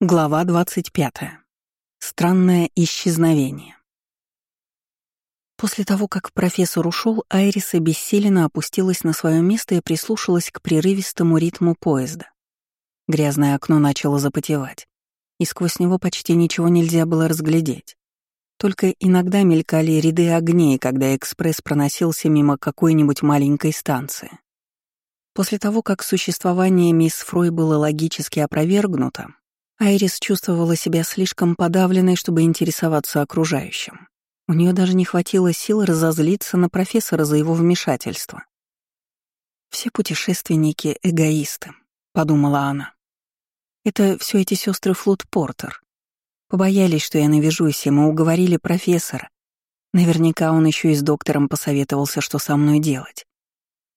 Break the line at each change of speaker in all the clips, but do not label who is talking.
Глава 25. Странное исчезновение. После того, как профессор ушел, Айрис обессиленно опустилась на свое место и прислушалась к прерывистому ритму поезда. Грязное окно начало запотевать, и сквозь него почти ничего нельзя было разглядеть. Только иногда мелькали ряды огней, когда экспресс проносился мимо какой-нибудь маленькой станции. После того, как существование мисс Фрой было логически опровергнуто, Айрис чувствовала себя слишком подавленной, чтобы интересоваться окружающим. У нее даже не хватило сил разозлиться на профессора за его вмешательство. «Все путешественники — эгоисты», — подумала она. «Это все эти сестры Флут Портер. Побоялись, что я навяжусь, и мы уговорили профессора. Наверняка он еще и с доктором посоветовался, что со мной делать».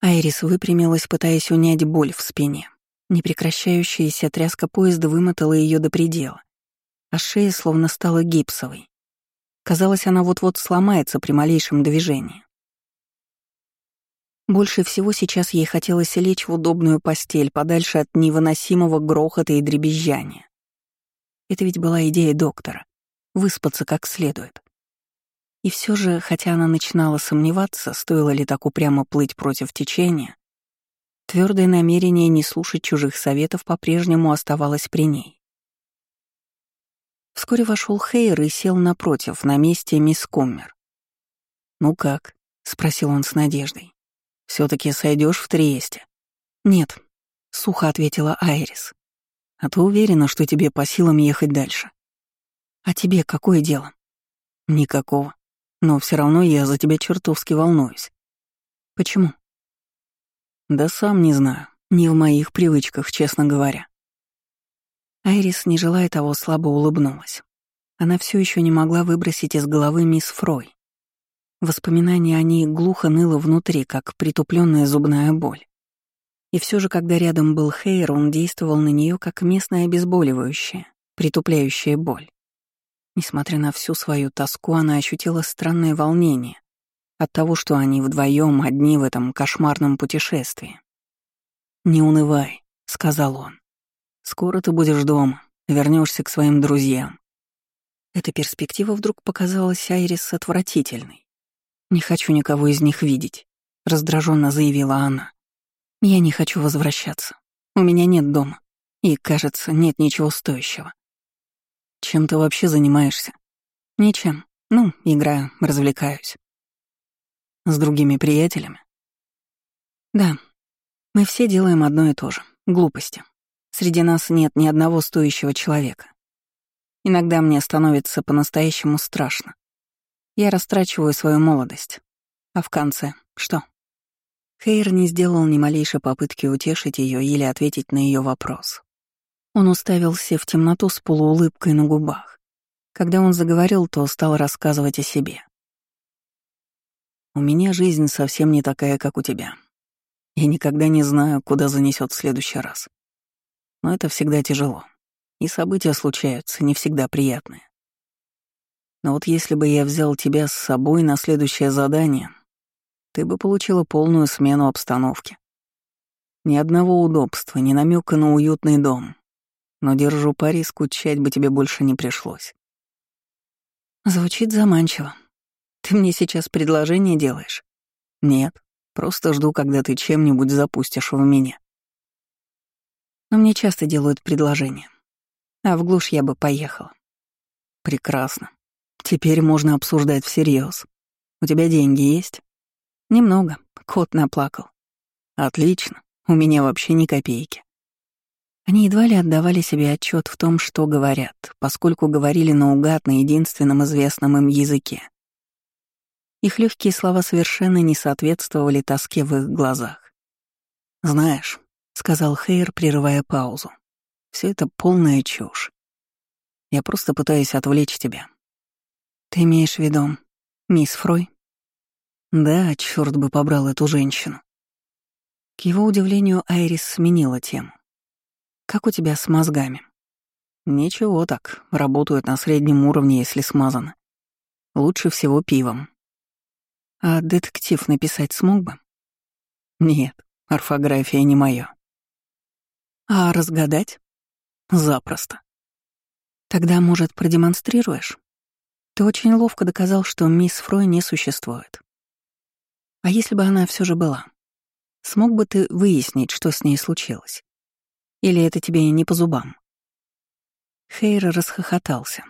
Айрис выпрямилась, пытаясь унять боль в спине. Непрекращающаяся тряска поезда вымотала ее до предела, а шея словно стала гипсовой. Казалось, она вот-вот сломается при малейшем движении. Больше всего сейчас ей хотелось лечь в удобную постель, подальше от невыносимого грохота и дребезжания. Это ведь была идея доктора — выспаться как следует. И все же, хотя она начинала сомневаться, стоило ли так упрямо плыть против течения, Твердое намерение не слушать чужих советов по-прежнему оставалось при ней. Вскоре вошел Хейр и сел напротив, на месте мисс Коммер. «Ну как?» — спросил он с надеждой. все таки сойдешь в Триесте?» «Нет», — сухо ответила Айрис. «А ты уверена, что тебе по силам ехать дальше?» «А тебе какое дело?» «Никакого. Но все равно я за тебя чертовски волнуюсь». «Почему?» Да сам не знаю, не в моих привычках, честно говоря. Айрис, не желая того, слабо улыбнулась. Она все еще не могла выбросить из головы мисс Фрой. Воспоминания о ней глухо ныло внутри, как притупленная зубная боль. И все же, когда рядом был Хейр, он действовал на нее как местное обезболивающее, притупляющее боль. Несмотря на всю свою тоску, она ощутила странное волнение, от того, что они вдвоем одни в этом кошмарном путешествии. «Не унывай», — сказал он. «Скоро ты будешь дома, вернешься к своим друзьям». Эта перспектива вдруг показалась Айрис отвратительной. «Не хочу никого из них видеть», — раздраженно заявила она. «Я не хочу возвращаться. У меня нет дома. И, кажется, нет ничего стоящего». «Чем ты вообще занимаешься?» «Ничем. Ну, играю, развлекаюсь». С другими приятелями? Да. Мы все делаем одно и то же. Глупости. Среди нас нет ни одного стоящего человека. Иногда мне становится по-настоящему страшно. Я растрачиваю свою молодость. А в конце что? Хейр не сделал ни малейшей попытки утешить ее или ответить на ее вопрос. Он уставился в темноту с полуулыбкой на губах. Когда он заговорил, то стал рассказывать о себе. У меня жизнь совсем не такая, как у тебя. Я никогда не знаю, куда занесет в следующий раз. Но это всегда тяжело. И события случаются, не всегда приятные. Но вот если бы я взял тебя с собой на следующее задание, ты бы получила полную смену обстановки. Ни одного удобства, ни намека на уютный дом. Но держу пари, скучать бы тебе больше не пришлось. Звучит заманчиво, ты мне сейчас предложение делаешь? Нет, просто жду, когда ты чем-нибудь запустишь в меня. Но мне часто делают предложения. А в глушь я бы поехала. Прекрасно. Теперь можно обсуждать всерьез. У тебя деньги есть? Немного. Кот наплакал. Отлично. У меня вообще ни копейки. Они едва ли отдавали себе отчет в том, что говорят, поскольку говорили наугад на единственном известном им языке. Их легкие слова совершенно не соответствовали тоске в их глазах. «Знаешь», — сказал Хейр, прерывая паузу, — «все это полная чушь. Я просто пытаюсь отвлечь тебя». «Ты имеешь в виду мисс Фрой?» «Да, черт бы побрал эту женщину». К его удивлению, Айрис сменила тему. «Как у тебя с мозгами?» «Ничего так, работают на среднем уровне, если смазано. Лучше всего пивом. А детектив написать смог бы? Нет, орфография не моё. А разгадать? Запросто. Тогда, может, продемонстрируешь? Ты очень ловко доказал, что мисс Фрой не существует. А если бы она все же была? Смог бы ты выяснить, что с ней случилось? Или это тебе не по зубам?» Хейр расхохотался.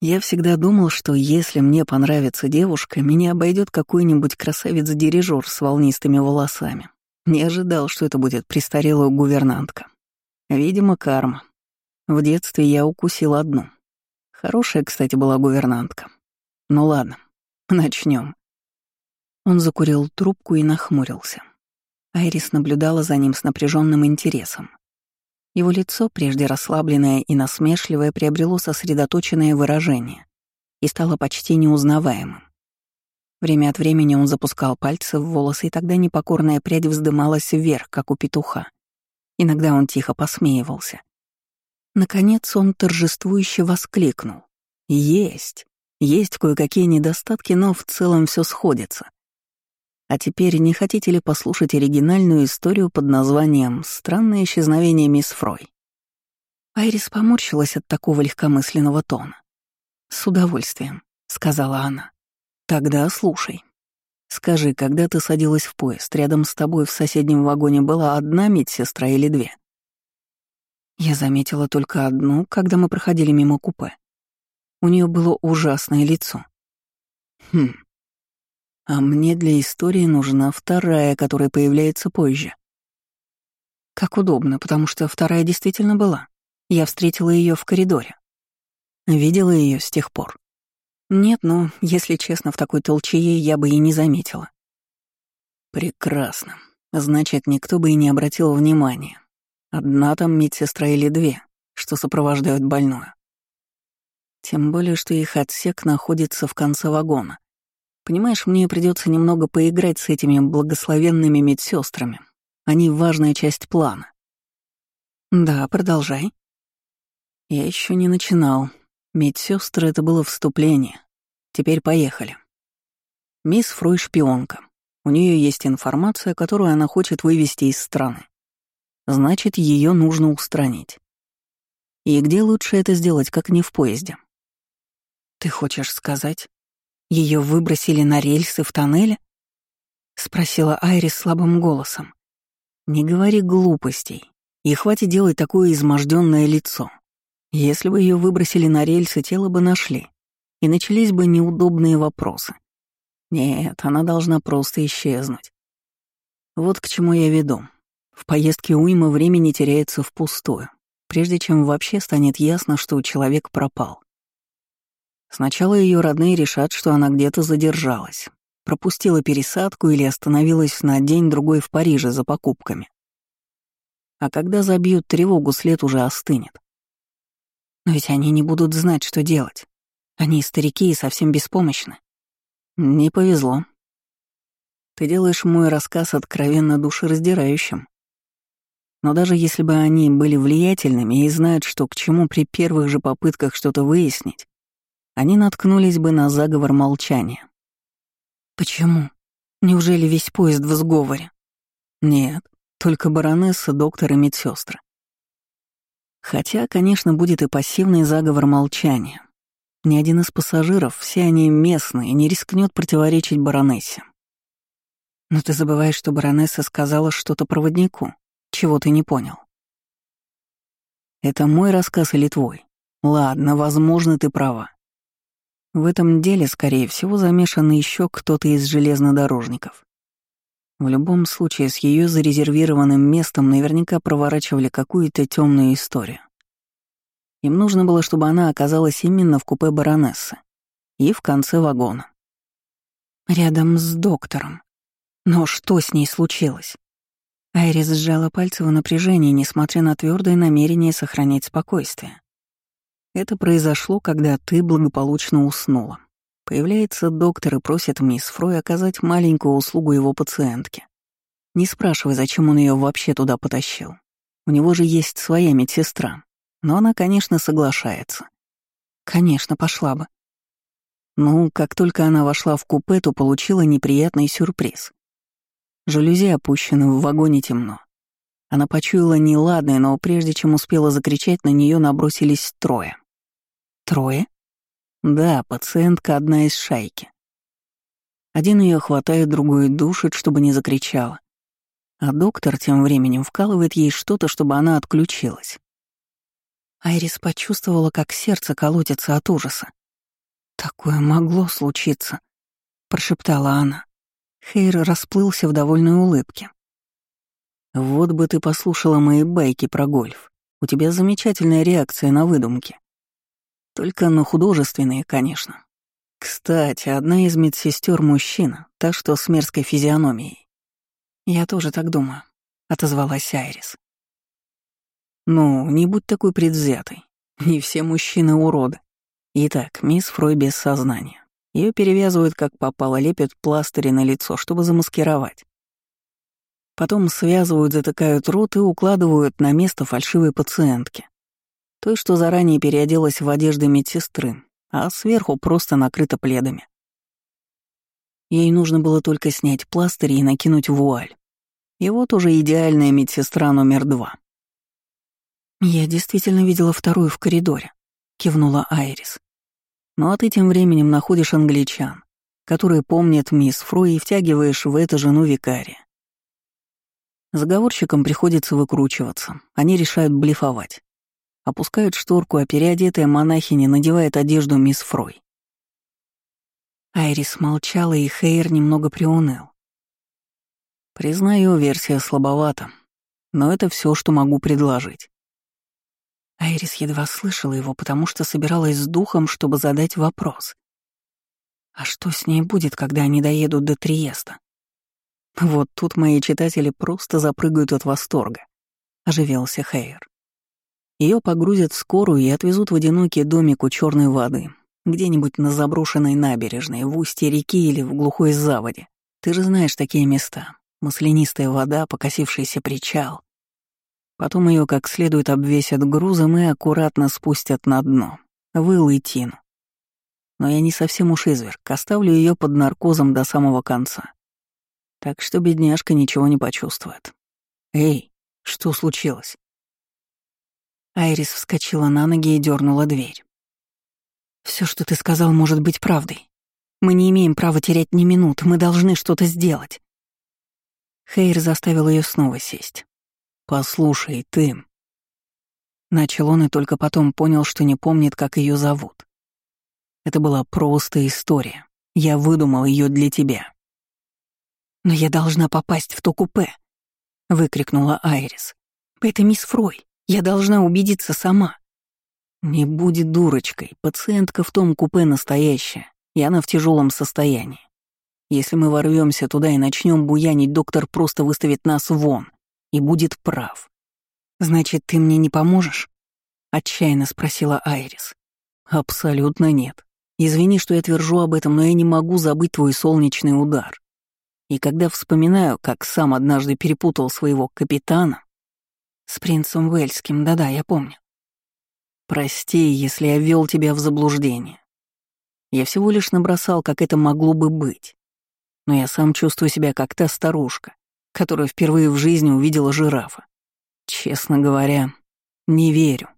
Я всегда думал, что если мне понравится девушка, меня обойдет какой-нибудь красавец-дирижер с волнистыми волосами. Не ожидал, что это будет престарелая гувернантка. Видимо, карма. В детстве я укусил одну. Хорошая, кстати, была гувернантка. Ну ладно, начнем. Он закурил трубку и нахмурился. Айрис наблюдала за ним с напряженным интересом. Его лицо, прежде расслабленное и насмешливое, приобрело сосредоточенное выражение и стало почти неузнаваемым. Время от времени он запускал пальцы в волосы, и тогда непокорная прядь вздымалась вверх, как у петуха. Иногда он тихо посмеивался. Наконец он торжествующе воскликнул. «Есть! Есть кое-какие недостатки, но в целом все сходится. А теперь не хотите ли послушать оригинальную историю под названием «Странное исчезновение мисс Фрой»?» Айрис поморщилась от такого легкомысленного тона. «С удовольствием», — сказала она. «Тогда слушай. Скажи, когда ты садилась в поезд, рядом с тобой в соседнем вагоне была одна медсестра или две?» Я заметила только одну, когда мы проходили мимо купе. У нее было ужасное лицо. Хм, а мне для истории нужна вторая, которая появляется позже. Как удобно, потому что вторая действительно была. Я встретила ее в коридоре. Видела ее с тех пор. Нет, но, если честно, в такой толчее я бы и не заметила. Прекрасно. Значит, никто бы и не обратил внимания. Одна там медсестра или две, что сопровождают больную. Тем более, что их отсек находится в конце вагона. Понимаешь, мне придется немного поиграть с этими благословенными медсестрами. Они важная часть плана. Да, продолжай. Я еще не начинал. Медсестры это было вступление. Теперь поехали. Мисс Фрой шпионка. У нее есть информация, которую она хочет вывести из страны. Значит, ее нужно устранить. И где лучше это сделать, как не в поезде? Ты хочешь сказать? Ее выбросили на рельсы в тоннеле? Спросила Айрис слабым голосом. Не говори глупостей. И хватит делать такое изможденное лицо. Если бы ее выбросили на рельсы, тело бы нашли. И начались бы неудобные вопросы. Нет, она должна просто исчезнуть. Вот к чему я веду. В поездке уйма времени теряется впустую, прежде чем вообще станет ясно, что человек пропал. Сначала ее родные решат, что она где-то задержалась, пропустила пересадку или остановилась на день-другой в Париже за покупками. А когда забьют тревогу, след уже остынет. Но ведь они не будут знать, что делать. Они старики и совсем беспомощны. Не повезло. Ты делаешь мой рассказ откровенно душераздирающим. Но даже если бы они были влиятельными и знают, что к чему при первых же попытках что-то выяснить, они наткнулись бы на заговор молчания. Почему? Неужели весь поезд в сговоре? Нет, только баронесса, доктор и медсестры. Хотя, конечно, будет и пассивный заговор молчания. Ни один из пассажиров, все они местные, не рискнет противоречить баронессе. Но ты забываешь, что баронесса сказала что-то проводнику, чего ты не понял. Это мой рассказ или твой? Ладно, возможно, ты права. В этом деле, скорее всего, замешан еще кто-то из железнодорожников. В любом случае, с ее зарезервированным местом наверняка проворачивали какую-то темную историю. Им нужно было, чтобы она оказалась именно в купе баронессы и в конце вагона. Рядом с доктором. Но что с ней случилось? Айрис сжала пальцы в напряжении, несмотря на твердое намерение сохранять спокойствие. Это произошло, когда ты благополучно уснула. Появляется доктор и просит мисс Фрой оказать маленькую услугу его пациентке. Не спрашивай, зачем он ее вообще туда потащил. У него же есть своя медсестра. Но она, конечно, соглашается. Конечно, пошла бы. Ну, как только она вошла в купе, то получила неприятный сюрприз. Жалюзи опущены, в вагоне темно. Она почуяла неладное, но прежде чем успела закричать, на нее набросились трое. Трое?
Да, пациентка одна из шайки. Один ее хватает, другой душит, чтобы не закричала. А доктор тем временем вкалывает ей что-то, чтобы она отключилась.
Айрис почувствовала, как сердце колотится от ужаса. «Такое могло случиться», — прошептала она. Хейр расплылся в довольной улыбке.
«Вот бы ты послушала мои байки про гольф. У тебя замечательная реакция на выдумки. Только на художественные, конечно. Кстати, одна из медсестер мужчина, та, что с мерзкой физиономией.
Я тоже так думаю, отозвалась Айрис.
Ну, не будь такой предвзятой. Не все мужчины уроды. Итак, мисс Фрой без сознания. Ее перевязывают как попало, лепят пластыри на лицо, чтобы замаскировать. Потом связывают, затыкают рот и укладывают на место фальшивой пациентки. Той, что заранее переоделась в одежды медсестры, а сверху просто накрыта пледами. Ей нужно было только снять пластыри и накинуть вуаль. И вот уже идеальная медсестра номер два.
«Я действительно видела вторую в коридоре», — кивнула Айрис.
«Ну а ты тем временем находишь англичан, которые помнят мисс Фрой и втягиваешь в это жену викария. Заговорщикам приходится выкручиваться, они решают блефовать. Опускают шторку, а переодетая монахиня надевает одежду мисс Фрой.
Айрис молчала, и Хейр немного приуныл.
Признаю, версия слабовата, но это все, что могу предложить.
Айрис едва слышала его, потому что собиралась с духом, чтобы задать вопрос. А что с ней будет, когда они доедут до Триеста?
Вот тут мои читатели просто запрыгают от восторга, оживился Хейер. Ее погрузят в скорую и отвезут в одинокий домик у черной воды, где-нибудь на заброшенной набережной, в устье реки или в глухой заводе. Ты же знаешь такие места. Маслянистая вода, покосившийся причал. Потом ее как следует обвесят грузом и аккуратно спустят на дно, в и тину. Но я не совсем уж изверг, оставлю ее под наркозом до самого конца. Так что бедняжка ничего не почувствует. Эй, что случилось?
Айрис вскочила на ноги и дернула дверь. Все, что ты сказал, может быть правдой. Мы не имеем права терять ни минуты, мы должны что-то сделать. Хейр заставил ее снова сесть.
«Послушай, ты...»
Начал он и только потом понял, что не помнит, как ее зовут.
Это была просто история. Я выдумал ее для тебя.
«Но я должна попасть в то купе!» — выкрикнула Айрис. «Это мисс Фрой. Я должна убедиться сама».
«Не будь дурочкой. Пациентка в том купе настоящая, и она в тяжелом состоянии. Если мы ворвемся туда и начнем буянить, доктор просто выставит нас вон и будет прав».
«Значит, ты мне не поможешь?» — отчаянно спросила Айрис.
«Абсолютно нет. Извини, что я твержу об этом, но я не могу забыть твой солнечный удар. И когда вспоминаю, как сам однажды перепутал своего капитана...
С принцем Вельским, да-да, я помню.
Прости, если я ввел тебя в заблуждение. Я всего лишь набросал, как это могло бы быть. Но я сам чувствую себя как та старушка, которая впервые в жизни увидела жирафа. Честно говоря, не верю.